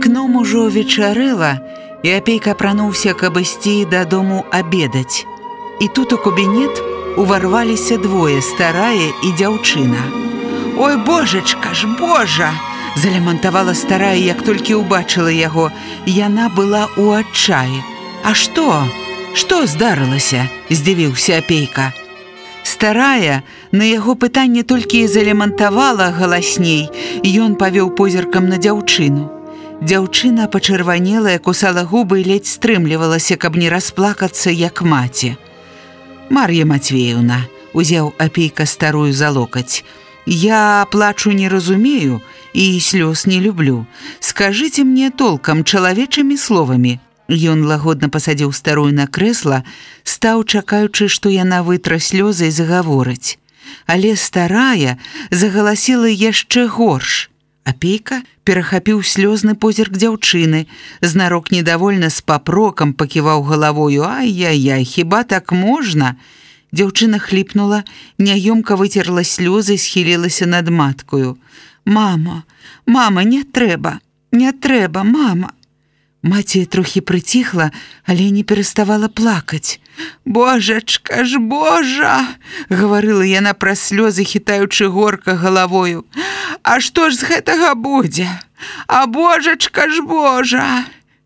Акном ужо вечарэла, і апейка апрануўся, каб ісці дадому абедаць. І тут у кабінет уварваліся двое старая і дзяўчына. Ой божачка ж Божа! Залямантавала старая, як толькі ўбачыла яго, яна была ў адчаі. А што? Што здарылася? здзівіўся апейка. Старая на яго пытанне толькі залямантавала галасней, ён павёў позіркам на дзяўчыну. Дзяўчына пачырванелая кусала губы і ледзь стрымлівалася, каб не расплакацца як маці. Мар'я Матвеевна узяў апейка старую за локаць. Я плачу не разумею і слёз не люблю. Скажыце мне толкам чалавечымі словамі. Ён лагодна пасадзіў старую на крэсла, стаў чакаючы, што яна вытра слёзы і загаворыць. Але старая загаласіла яшчэ горш. Апейка перахапіў слёзны позірк дзяўчыны, знарок недовольна з папрокам паківаў галавою: Ай-яй-яй, хіба так можна? Дзяўчына хліпнула, няёмка выцерла слёзы, схілілася над маткою. Мама, мама, не трэба, не трэба, мама. Маці трохі прыціхла, але не пераставала плакаць. Божачка ж Божа! — гаварыла яна пра слёзы, хітаючы горка галавою. А што ж з гэтага будзе? А божачка ж Божа!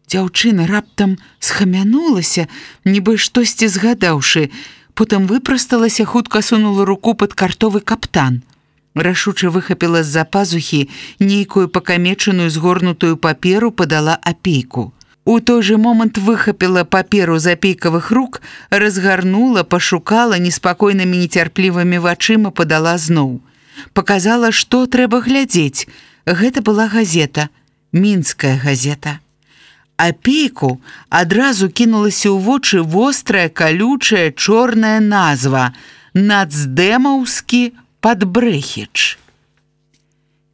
Дзяўчына раптам схамянулася, нібы штосьці згадаўшы, потым выпрасталася, хутка сунула руку пад картовы каптан. Рашуча выхапіла з-за пазухі нейкую пакамечаную згорнутую паперу падала апейку. У той же момант выхапіла паперу з апейкавых рук, разгарнула, пашукала неспакойнымі нецярплівымі вачыма падала зноў. Паказала, што трэба глядзець. Гэта была газета, мінская газета. Апейку адразу кінулася ў вочы вострая калючая чорная назва: Нацдэмаўскі падбрэхіч.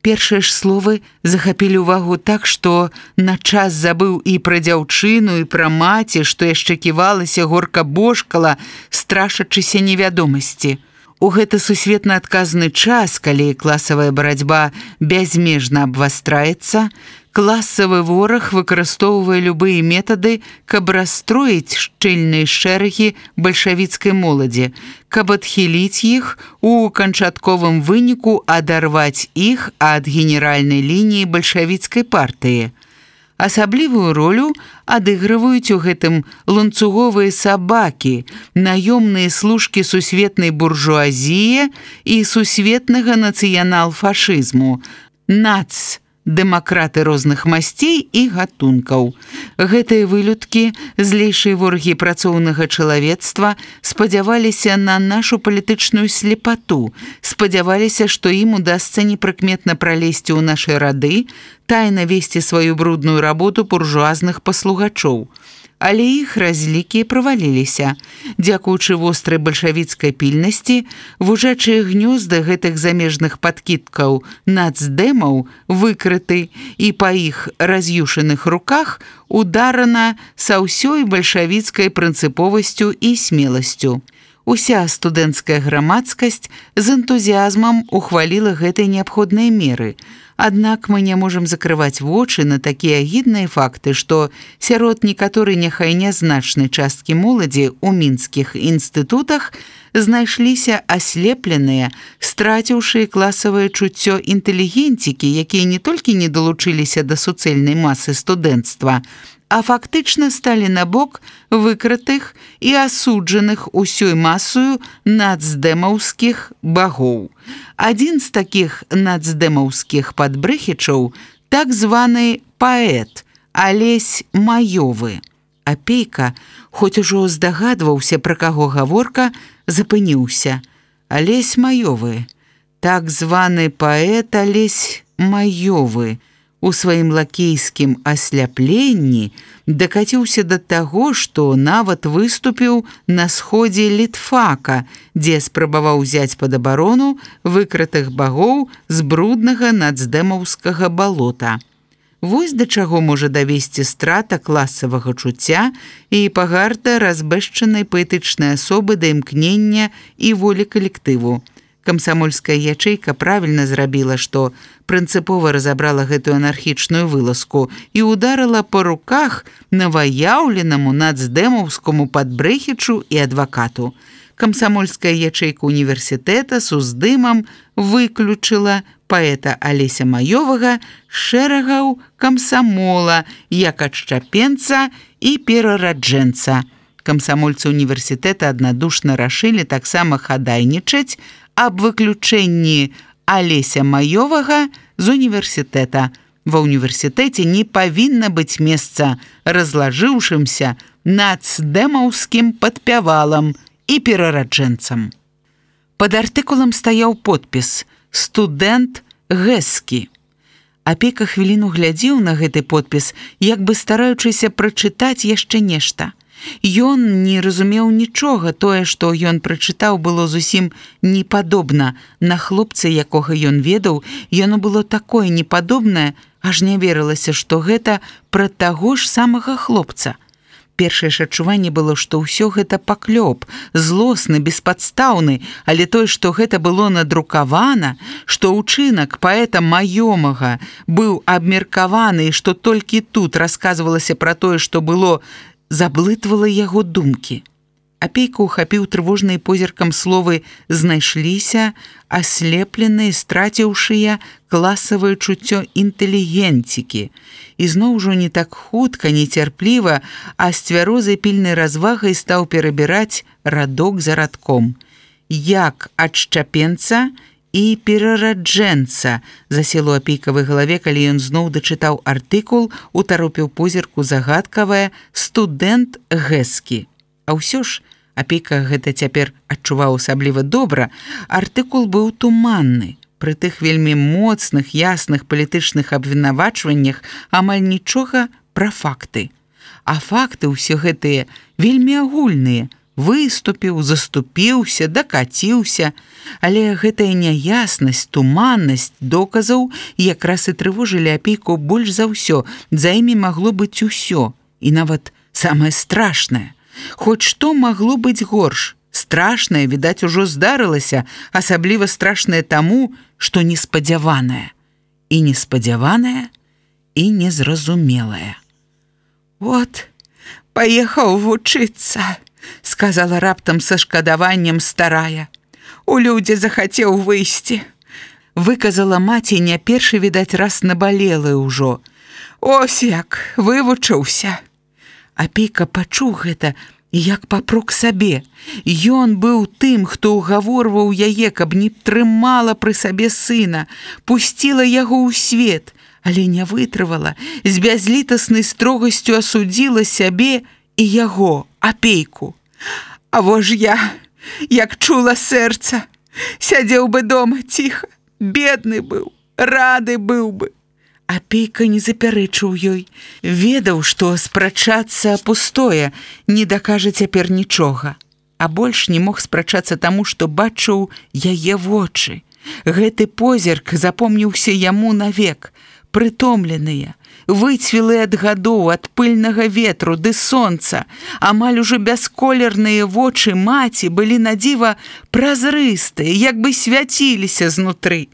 Першыя ж словы захапілі ўвагу так, што на час забыў і пра дзяўчыну і пра маці, што яшчэ ківалася горка бошкала, страшачыся невядомасці. У гэты сусветна адказны час, калі класавая барацьба бязмежна абвастраецца, класавы вораг выкарыстоўвае любыя метады, каб расстроіць шчыльныя шэрагі бальшавіцкай моладзі, каб адхіліць іх у канчатковым выніку адарваць іх ад генеральнай лініі бальшавіцкай партыі. Асаблівую ролю адыгрываюць у гэтым ланцуговыя сабакі, наёмныя служкі сусветнай буржуазіі і сусветнага нацыянал-фашызму. Нац, дэмакраты розных масцей і гатункаў. Гэтыя вылюдкі, злейшыя ворагі працоўнага чалавецтва спадзяваліся на нашу палітычную слепату, спадзяваліся, што ім удасца непрыкметна пралезці ў нашы рады, тайна весці сваю брудную работу буржуазных паслугачоў але іх разлікі праваліліся. Дзякуючы вострай бальшавіцкай пільнасці, вужачыя гнёзды гэтых замежных падкідкаў нацдэмаў выкрыты і па іх раз'юшаных руках ударана са ўсёй бальшавіцкай прынцыповасцю і смеласцю. Уся студэнцкая грамадскасць з энтузіазмам ухваліла гэтай неабходныя меры, Аднак мы не можам закрываць вочы на такія агідныя факты, што сярод некаторы няхай нязначнай часткі моладзі ў мінскіх інстытутах знайшліся аслепленыя, страціўшыя класавае чуццё інтэлігенцікі, якія не толькі не далучыліся да суцэльнай масы студэнцтва, а фактычна сталі на бок выкрытых і асуджаных усёй масою нацдэмаўскіх багоў. Адзін з такіх нацдэмаўскіх падбрэхічаў так званы паэт Алесь Маёвы. Апейка, хоць ужо здагадваўся, пра каго гаворка, запыніўся. Алесь маёвы, так званы паэт Алесь маёвы, у сваім лакейскім асляпленні дакаціўся да таго, што нават выступіў на сходзе літфака, дзе спрабаваў узяць пад абарону выкрытых багоў з бруднага нацдэмаўскага балота. Вось да чаго можа давесці страта класавага чуцця і пагарта разбэшчанай паэтычнай асобы да імкнення і волі калектыву. Камсамольская ячэйка правільна зрабіла, што прынцыпова разабрала гэтую анархічную вылазку і ударыла па руках наваяўленаму нацдэмаўскому падбрэхічу і адвакату. Камсамольская ячэйка універсітэта с уздымам выключыла паэта Алеся Маёвага шэрагаў камсамола, як адшчапенца і перараджэнца. Камсамольцы універсітэта аднадушна рашылі таксама хадайнічаць аб выключэнні Алеся Маёвага з універсітэта. Ва ўніверсітэце не павінна быць месца разлажыўшымся нацдэмаўскім падпявалам і перараджэнцам. Пад артыкулам стаяў подпіс студэнт гэскі. Апека хвіліну глядзеў на гэты подпіс, як бы стараючыся прачытаць яшчэ нешта. Ён не разумеў нічога, тое, што ён прачытаў, было зусім непадобна. На хлопца, якога ён ведаў, яно было такое непадобнае, аж не верылася, што гэта пра таго ж самага хлопца. Першае ж адчуванне было, што ўсё гэта паклёп, злосны, беспадстаўны, але тое, што гэта было надрукавана, што ўчынак паэта маёмага быў абмеркаваны што толькі тут расказвалася пра тое, што было заблытвала яго думкі. Апейка ухапіў трывожнай позіркам словы знайшліся, аслепленыя, страціўшыя класавае чуццё інтэлігенцікі. І зноў ужо не так хутка, нецярпліва, а з цвярозай пільнай развагай стаў перабіраць радок за радком. Як адшчапенца, і перараджэнца заселу апейкавай галаве, калі ён зноў дачытаў артыкул, утаропіў позірку загадкавая студэнт гэскі. А ўсё ж апейка гэта цяпер адчуваў асабліва добра, артыкул быў туманны. Пры тых вельмі моцных ясных палітычных абвінавачваннях амаль нічога пра факты. А факты ўсе гэтыя вельмі агульныя, выступіў, заступіўся, дакаціўся, але гэтая няяснасць, туманнасць доказаў якраз і трывожылі апейку больш за ўсё. За імі магло быць усё і нават самае страшнае. Хоць што магло быць горш. Страшнае, відаць, ужо здарылася, асабліва страшнае таму, што неспадзяванае. І неспадзяванае і незразумелае. Вот, паехаў вучыцца сказала раптам са шкадаваннем старая. У людзі захацеў выйсці. Выказала маці не першы відаць раз набалелы ўжо. Ось як вывучыўся. Апейка пачуў гэта, як папрок сабе. Ён быў тым, хто ўгаворваў яе, каб не трымала пры сабе сына, пусціла яго ў свет, але не вытрывала, з бязлітаснай строгасцю асудзіла сябе і яго, апейку. А во ж я, як чула сэрца, сядзеў бы дома ціха, бедны быў, рады быў бы. Апейка не запярэчыў ёй, ведаў, што спрачацца пустое, не дакажа цяпер нічога, а больш не мог спрачацца таму, што бачыў яе вочы. Гэты позірк запомніўся яму навек, прытомленыя, выцвілы ад гадоў ад пыльнага ветру ды сонца, амаль ужо бясколерныя вочы маці былі надзіва празрыстыя, як бы свяціліся знутры.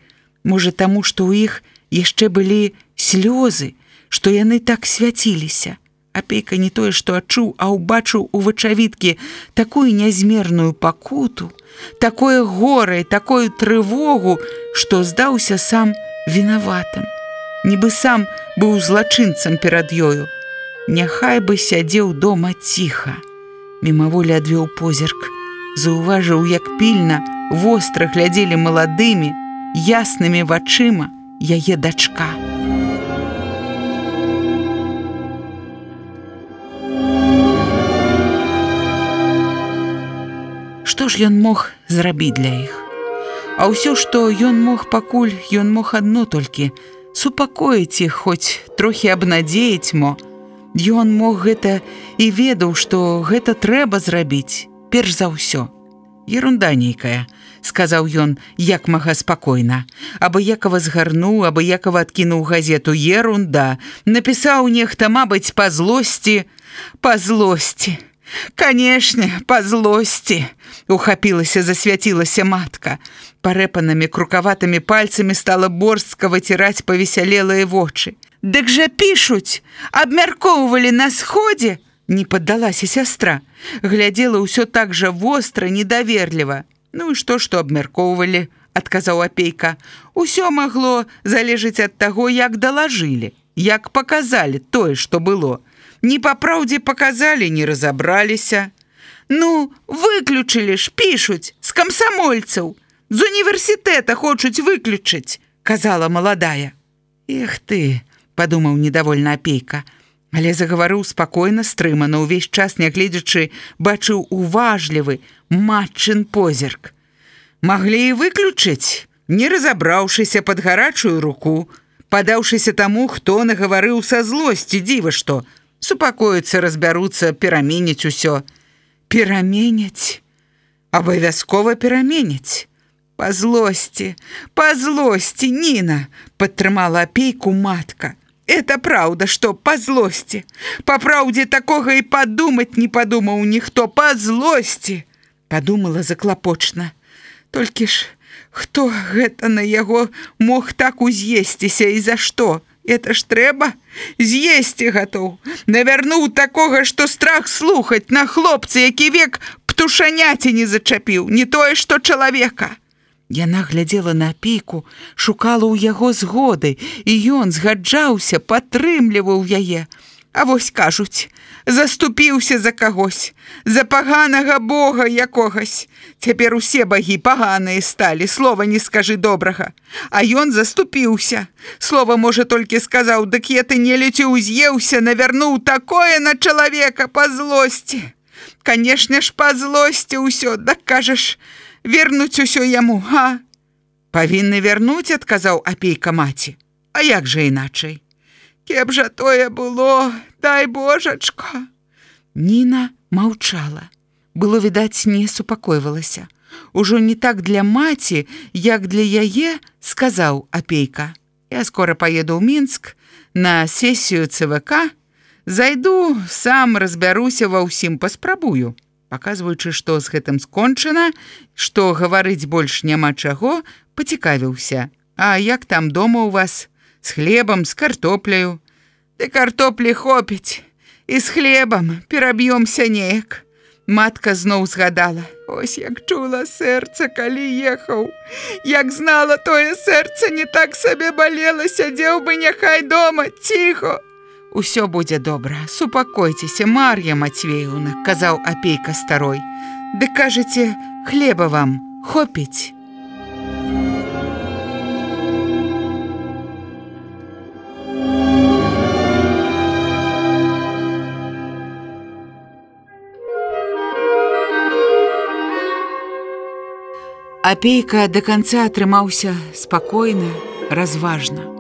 Можа таму, што ў іх яшчэ былі слёзы, што яны так свяціліся. Апейка не тое, што адчуў, а ўбачыў у вачавіткі такую нязмерную пакуту, такое горае, такую трывогу, што здаўся сам вінаватым. Нібы сам быў злачынцам перад ёю. Няхай бы сядзеў дома ціха. Мімаволі адвёў позірк, заўважыў, як пільна востра глядзелі маладымі, яснымі вачыма яе дачка. Што ж ён мог зрабіць для іх? А ўсё, што ён мог пакуль, ён мог адно толькі супакоіць іх хоць трохі абнадзеяць мо. Ён мог гэта і ведаў, што гэта трэба зрабіць, перш за ўсё. Ерунда нейкая, сказаў ён як мага спакойна абыякова згарнуў абыякова адкінуў газету ерунда напісаў нехта мабыць па злосці па злосці канешне па злосці ухапілася засвяцілася матка. Парэпанымі крукаватымі пальцамі стала борстка выціраць павесялелыя вочы Дык жа пішуць абмяркоўвалі на сходзе не паддалася сястра глядзела ўсё так жа востра недаверліва Ну і што што абмяркоўвалі, адказаў апейка. Усё магло залежыць ад таго, як далажылі, як паказалі тое, што было. Не па праўдзе паказалі, не разабраліся. Ну, выключылі ж пішуць з камсамольцаў. З універсітэта хочуць выключыць, казала маладая. Эх ты, падумаў недовольна апейка, але загаварыў спакойна стрымана ўвесь час нягледзячы бачыў уважлівы матчын позірк маглі і выключыць не разабраўшыся под гарачую руку падаўшыся таму хто нагаварыў са злосці дзіва што супакоіцца разбяруцца пераменяць усё пераменяць абавязкова пераменяць по злости по злости ніна падтрымала апейку матка Это праўда, што па злосці. Па праўдзе такога і падумаць не падумаў ніхто па злосці, падумала заклапочна. Толькі ж хто гэта на яго мог так уз'есціся і за што? Это ж трэба з'есці гатоў. Навярнуў такога, што страх слухаць на хлопцы, які век птушаняці не зачапіў, не тое, што чалавека. Яна глядзела на апейку, шукала ў яго згоды, і ён згаджаўся, падтрымліваў яе. А вось кажуць, заступіўся за кагось, за паганага Бога якогось. Цяпер усе багі паганыя сталі, слова не скажы добрага. А ён заступіўся. Слова, можа, толькі сказаў, дык я ты не леці ўз'еўся, навярнуў такое на чалавека па злосці. Канешне ж, па злосці ўсё, да кажаш, вернуць усё яму га павінны вярнуць адказаў апейка маці а як жа іначай кеп жа тое было дай божачка. Ніна маўчала. Было відаць не супакойвалася ужо не так для маці як для яе сказаў апейка. Я скоро поеду ў мінск на сесію цвк зайду сам разбяруся ва ўсім паспрабую. Паказваючы, што з гэтым скончана, што гаварыць больш няма чаго, пацікавіўся. А як там дома ў вас з хлебам, з картопляю? Ды картоплі хопіць і з хлебам пераб'ёмся неяк. Матка зноў згадала: Ось як чула сэрца, калі ехаў. Як знала тое сэрца не так сабе балела, сядзеў бы няхай дома, ціхо усё будзе добра супакойцеся мар'я мацвеюна казаў апейка старой ды кажаце хлеба вам хопіць апейка до конца атрымаўся спакойна разважна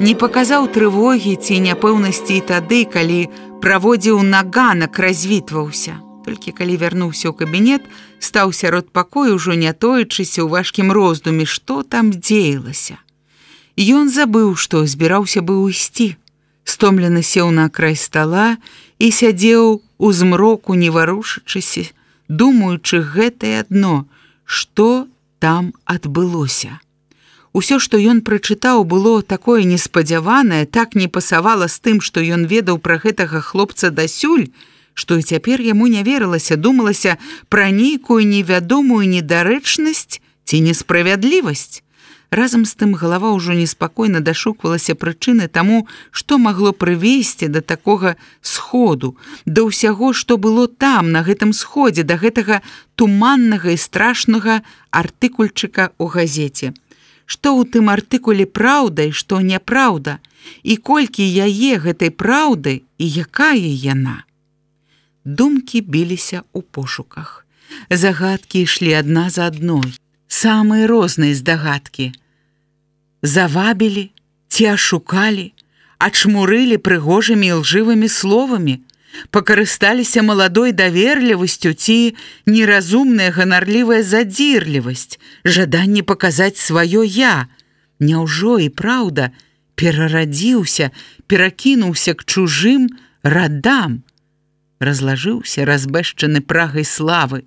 не паказаў трывогі ці няпэўнасці і тады, калі праводзіў наганак развітваўся. Толькі калі вярнуўся ў кабінет, стаў сярод пакою ўжо не тоечыся ў важкім роздуме, што там дзеялася. Ён забыў, што збіраўся быў ісці. Стомлена сеў на край стола і сядзеў у змроку, не варушачыся, думаючы гэтае адно, што там адбылося. Усё, што ён прачытаў, было такое неспадзяванае, так не пасавала з тым, што ён ведаў пра гэтага хлопца дасюль, што і цяпер яму не верылася, думалася пра нейкую невядомую недарэчнасць ці несправядлівасць. Разам з тым галава ўжо неспакойна дашуквалася прычыны таму, што магло прывесці да такога сходу, да ўсяго, што было там, на гэтым сходзе, да гэтага туманнага і страшнага артыкульчыка ў газеце што ў тым артыкуле праўда і што няпраўда, і колькі яе гэтай праўды і якая яна. Думкі біліся ў пошуках. Загадкі ішлі адна за адной. Самыя розныя здагадкі. Завабілі, ці ашукалі, ачмурылі прыгожымі лжывымі словамі, пакарысталіся маладой даверлівасцю ці неразумная ганарлівая задзірлівасць, жаданне паказаць сваё я. Няўжо і праўда, перарадзіўся, перакінуўся к чужым радам. Разлажыўся разбэшчаны прагай славы,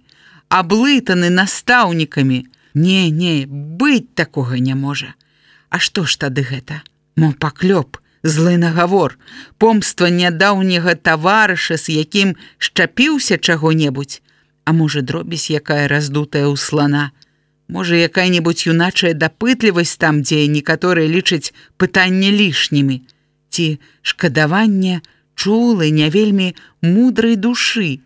аблытаны настаўнікамі. Не, не, быць такога не можа. А што ж тады гэта? Мо паклёп, злы нагавор, помства нядаўняга таварыша, з якім шчапіўся чаго-небудзь, А можа дробязь якая раздутая ў слана. Можа якая-небудзь юначая дапытлівасць там, дзе некаторыя лічаць пытанне лішнімі, ці шкадаванне чулы не вельмі мудрай душы,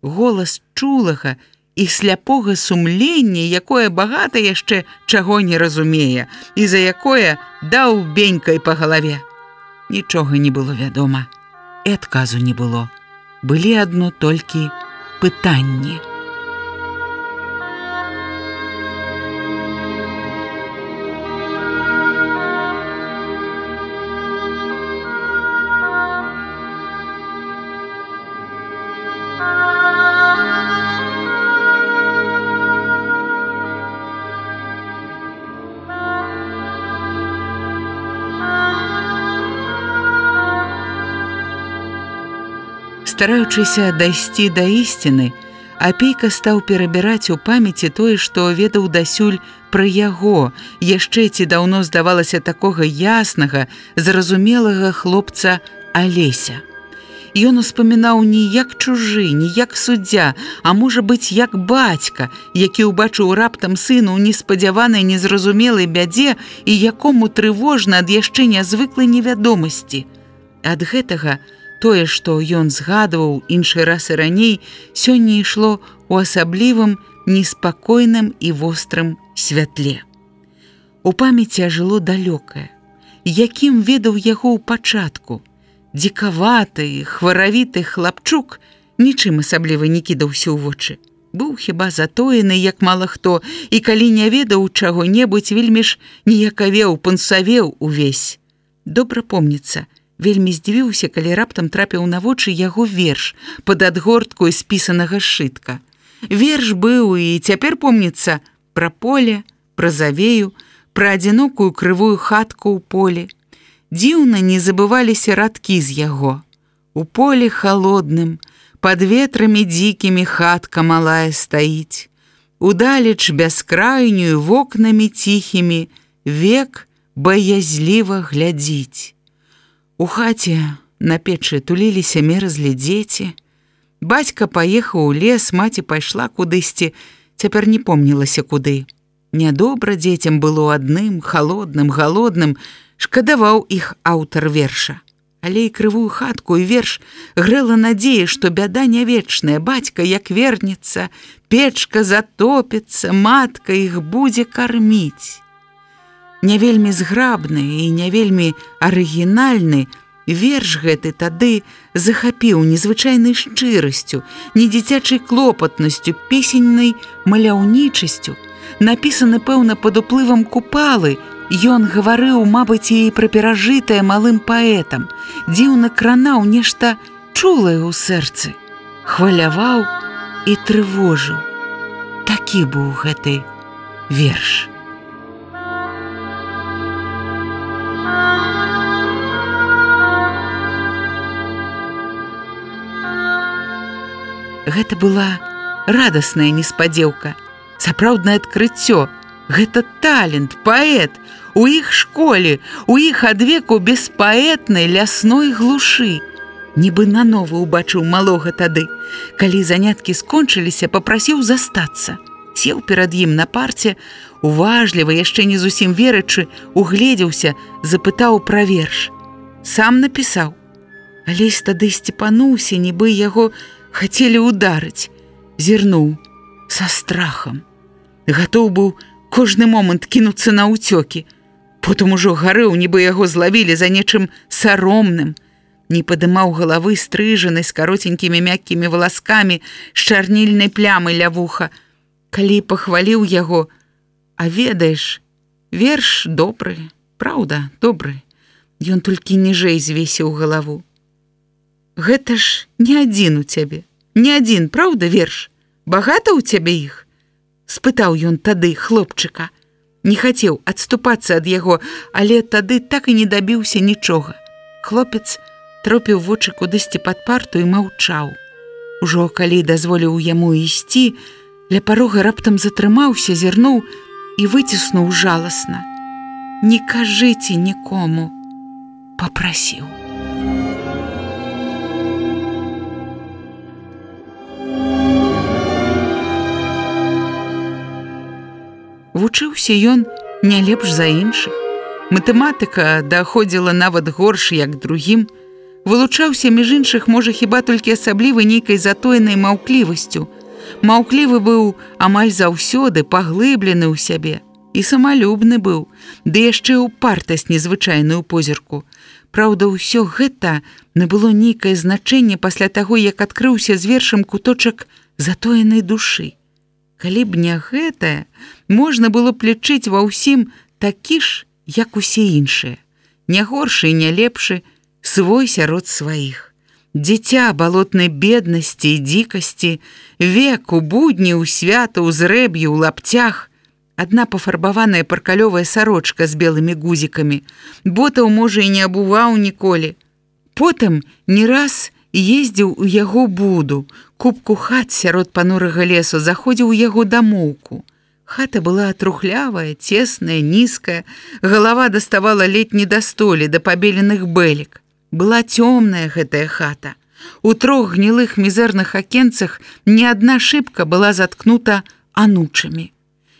голас чулага і сляпога сумлення, якое багата яшчэ чаго не разумее, і за якое даў бенькай па галаве. Нічога не было вядома. І адказу не было. Былі адно толькі пытанні. Стараючыся дайсці да ісціны, апейка стаў перабіраць у памяці тое, што ведаў дасюль пра яго, яшчэ ці даўно здавалася такога яснага, зразумелага хлопца Алеся. Ён успамінаў не як чужы, не як суддзя, а можа быць як бацька, які ўбачыў раптам сыну ў неспадзяванай незразумелай бядзе і якому трывожна ад яшчэ нязвыклай невядомасці. Ад гэтага, Тое, што ён згадваў іншы раз і раней, сёння ішло ў асаблівым неспакойным і вострым святле. У памяці ажыло далёкае, якім ведаў яго ў пачатку. Дзікаваты, хваравіты хлапчук нічым асабліва не кідаўся ў вочы. Быў хіба затоены, як мала хто, і калі не ведаў чаго-небудзь вельмі ж ніякавеў, пансавеў увесь. Добра помніцца, вельмі здзівіўся, калі раптам трапіў на вочы яго верш пад адгортку спісанага сшытка. Верш быў і цяпер помніцца пра поле, пра завею, пра адзінокую крывую хатку ў поле. Дзіўна не забываліся радкі з яго. У поле холодным, под ветрамі дзікімі хатка малая стаіць. Удалеч бяскрайнюю вокнамі ціхімі век баязліва глядзіць. У хаце на печы туліліся мерзлі дзеці. Бацька паехаў у лес, маці пайшла кудысьці, цяпер не помнілася куды. Нядобра дзецям было адным, холодным, галодным, шкадаваў іх аўтар верша. Але і крывую хатку і верш грэла надзея, што бяда не вечная, бацька як вернецца, печка затопіцца, матка іх будзе карміць не вельмі зграбны і не вельмі арыгінальны, верш гэты тады захапіў незвычайнай шчырасцю, не дзіцячай клопатнасцю, песеннай маляўнічасцю. Напісаны, пэўна, пад уплывам купалы, Ён гаварыў, мабыць, і пра перажытае малым паэтам, дзіўна кранаў нешта чулае ў сэрцы, хваляваў і трывожыў. Такі быў гэты верш. Гэта была радасная неспадзеўка, сапраўднае адкрыццё. Гэта талент, паэт, у іх школе, у іх адвеку беспаэтнай лясной глушы. Нібы нанова ўбачыў малога тады. Калі заняткі скончыліся, папрасіў застацца. Сеў перад ім на парце, уважліва, яшчэ не зусім верачы, угледзеўся, запытаў пра верш. Сам напісаў. Алесь тады сцепануўся, нібы яго хацелі ударыць, зірнуў са страхам. Гатоў быў кожны момант кінуцца на ўцёкі. Потым ужо гарэў, нібы яго злавілі за нечым саромным. Не падымаў галавы стрыжаны з каротенькімі мяккімі валаскамі з чарнільнай плямы ля вуха. Калі пахваліў яго, А ведаеш, верш добры, Праўда, добры. Ён толькі ніжэй звесіў галаву. Гэта ж не адзін у цябе, не адзін, праўда, верш, багата ў цябе іх спытаў ён тады хлопчыка. Не хацеў адступацца ад яго, але тады так і не дабіўся нічога. Хлопец тропіў вочы кудысьці пад парту і маўчаў. Ужо калі дазволіў яму ісці, ля парога раптам затрымаўся, зірнуў і выціснуў жаласна. Не кажыце нікому, попрасіў. Вучыўся ён не лепш за іншых. Матэматыка даходзіла нават горш, як другім. Вылучаўся між іншых можа хіба толькі асаблівы нейкай затоенай маўклівасцю. Маўклівы быў амаль заўсёды паглыблены ў сябе. І самалюбны быў, ды яшчэ ў партасць незвычайную позірку. Праўда, ўсё гэта набыло нейкае значэнне пасля таго, як адкрыўся з вершам куточак затоенай душы. Калі б не гэтае, можна было б лічыць ва ўсім такі ж, як усе іншыя. Не горшы і не лепшы, свой сярод сваіх. Дзіця балотнай беднасці і дзікасці, век у будні ў свята ў зрэб'і ў лапцях, адна пафарбаваная паркалёвая сарочка з белымі гузікамі, ботаў можа і не абуваў ніколі. Потым не раз, ездзіў у яго буду, кубку хат сярод панурага лесу заходзіў у яго дамоўку. Хата была трухлявая, цесная, нізкая, галава даставала летні да столі да пабеленых бэлек. Была цёмная гэтая хата. У трох гнілых мізэрных акенцах ні адна шыбка была заткнута анучамі.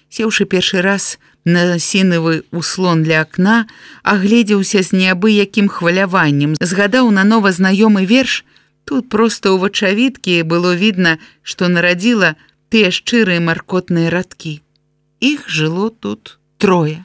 Сеўшы першы раз на сінавы услон ля акна, агледзеўся з неабыякім хваляваннем, згадаў на нова знаёмы верш, Тут проста ў вачавіткі было відна, што нарадзіла тыя шчырыя маркотныя радкі. Іх жыло тут трое.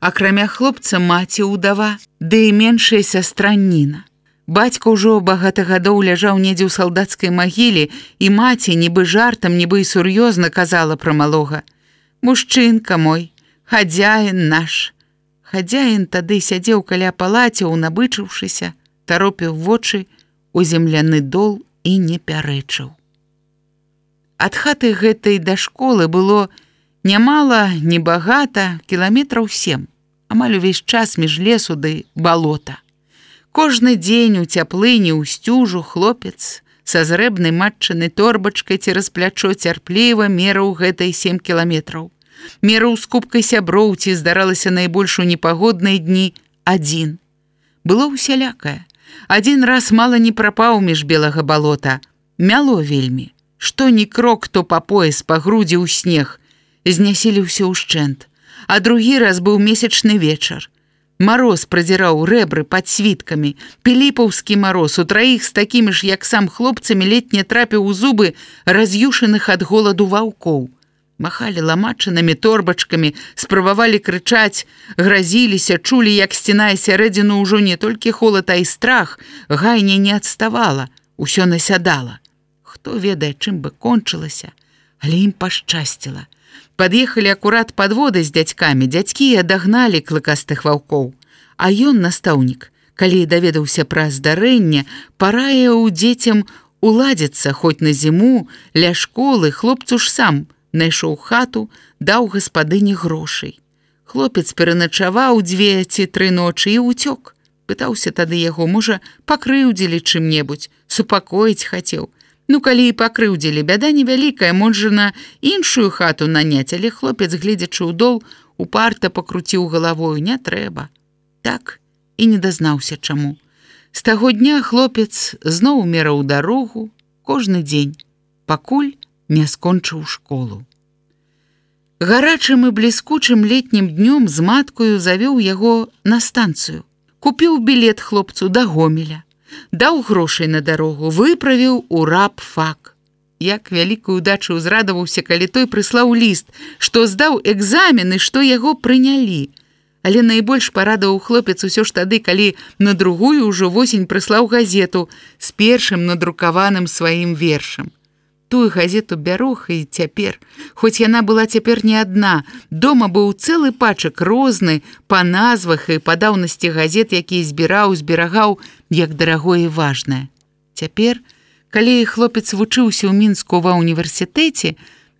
Акрамя хлопца маці ўдава, ды і меншая сястра Ніна. Бацька ўжо багата гадоў ляжаў недзе ў салдацкай магіле, і маці нібы жартам, нібы і сур'ёзна казала пра малога: « Мужчынка мой, хадзяін наш. Хадзяін тады сядзеў каля палацяў, набычыўшыся, таропіў вочы, у земляны дол і не пярэчыў. Ад хаты гэтай да школы было нямала, небагата кіламетраў сем, амаль увесь час між лесу ды балота. Кожны дзень у цяплыні ў сцюжу хлопец са зрэбнай матчанай торбачкай цераз плячо цярпліва мераў гэтай сем кіламетраў. Мераў з кубкай сяброў ці здаралася найбольш у непагодныя дні адзін. Было усялякае. Адзін раз мала не прапаў між белага балота, мяло вельмі, што ні крок то па пояс па грудзі ў снег, знясілі ўсё ўшчэнт, а другі раз быў месячны вечар. Мароз прадзіраў рэбры пад світкамі, піліпаўскі мароз у траіх з такімі ж, як сам хлопцамі летне трапіў у зубы раз'юшаных ад голаду ваўкоў махалі ламачанымі торбачкамі, спрабавалі крычаць, гразіліся, чулі, як сцінае сярэдзіну ўжо не толькі холата і страх, гайня не адставала, усё насядала. Хто ведае, чым бы кончылася, але ім пашчасціла. Пад'ехалі акурат падводы з дзядзькамі, дзядзькі адагналі клыкастых ваўкоў. А ён настаўнік, калі даведаўся пра здарэнне, параіў дзецям уладзіцца хоць на зіму, ля школы хлопцу ж сам, найшоў хату, даў гаспадыні грошай. Хлопец пераначаваў дзве ці тры ночы і ўцёк. Пытаўся тады яго, можа, пакрыўдзілі чым-небудзь, супакоіць хацеў. Ну калі і пакрыўдзілі бяда невялікая можна іншую хату наняць, але хлопец гледзячы ў дол упарта пакруціў галавою не трэба. Так і не дазнаўся чаму. З таго дня хлопец зноў мераў дарогу кожны дзень, пакуль не скончыў школу. Гарачым і бліскучым летнім днём з маткою завёў яго на станцыю. Купіў білет хлопцу да гомеля, даў грошай на дарогу, выправіў у раб фак. Як вялікую дачу ўзрадаваўся, калі той прыслаў ліст, што здаў экзамены, што яго прынялі. Але найбольш парадаваў хлопец усё ж тады, калі на другую ўжо восень прыслаў газету з першым надрукаваным сваім вершам тую газету бярог і цяпер, хоць яна была цяпер не адна, дома быў цэлы пачак розны па назвах і падаўнасці газет, які збіраў, зберагаў як дарагое важнае. Цяпер, калі хлопец вучыўся ў мінску ва універсітэце,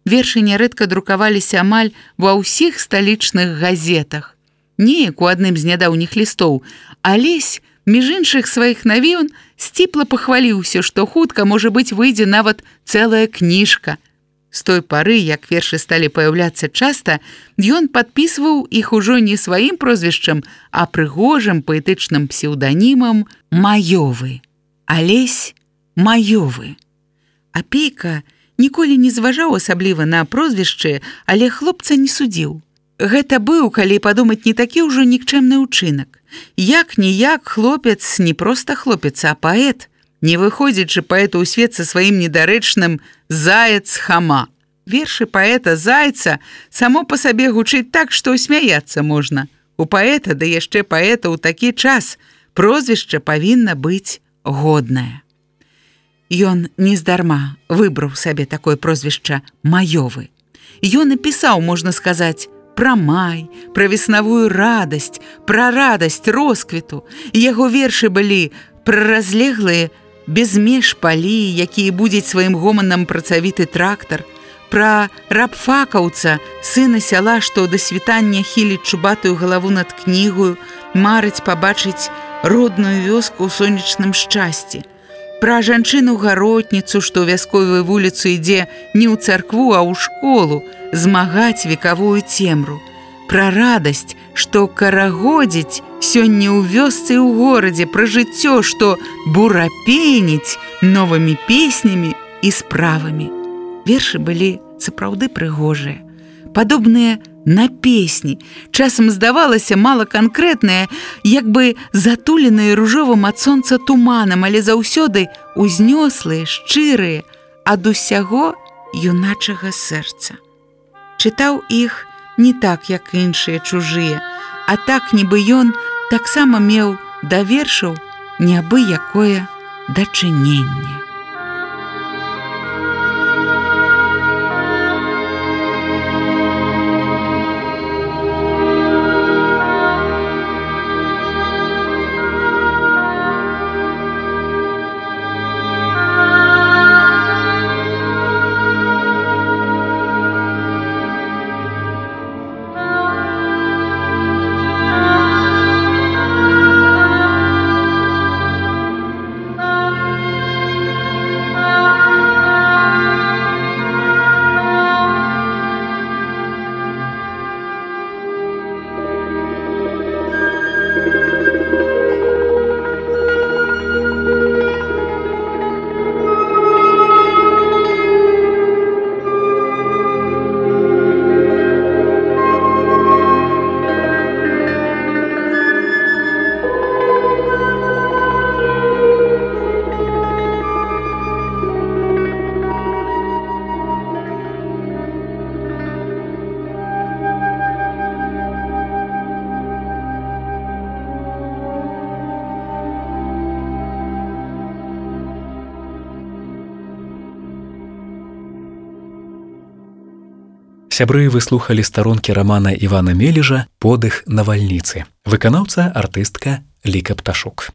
вершы нярэдка друкаваліся амаль ва ўсіх сталічных газетах. Неяк у адным з нядаўніх лістоў, алесь, між іншых сваіх навіён сціпла пахваліўся, што хутка можа быць выйдзе нават цэлая кніжка. З той пары, як вершы сталі паяўляцца часта, ён падпісваў іх ужо не сваім прозвішчам, а прыгожым паэтычным псеўданімам маёвы. Алесь маёвы. Апейка ніколі не зважаў асабліва на прозвішчы, але хлопца не судзіў. Гэта быў, калі падумаць не такі ўжо нікчэмны ўчынак. Як ніяк хлопец не проста хлопец, а паэт, не выходзячы паэту ў свет са сваім недарэчным заяц хама. Вершы паэта зайца само па сабе гучыць так, што смяяцца можна. У паэта да яшчэ паэта ў такі час прозвішча павінна быць годнае. Ён нездарма выбраў сабе такое прозвішча маёвы. Ён напісаў, можна сказаць, пра май, пра веснавую радасць, пра радасць росквіту. Яго вершы былі пра разлеглыя без меж палі, якія будзець сваім гоманам працавіты трактар, пра рабфакаўца, сына сяла, што да світання хіліць чубатую галаву над кнігою, марыць пабачыць родную вёску ў сонечным шчасці. Пра жанчыну гаротніцу, што вясковую вуліцу ідзе не ў царкву, а ў школу, змагаць векавую цемру, пра радасць, што карагодзіць сёння ў вёсцы ў горадзе пра жыццё, што бурапеніць новымі песнямі і справамі. Вершы былі сапраўды прыгожыя, падобныя на песні. Часам здавалася мала канкрэтнае, як бы затуленыя ружовым ад сонца туманам, але заўсёды узнёслыя, шчырыя, ад усяго юначага сэрца чытаў іх не так, як іншыя чужыя, а так нібы ён таксама меў давершыў нябы якое дачыненне. Сябры выслухалі старонкі рамана Івана Мележа подых навальніцы. Выканаўца артыстка Ліка пташук.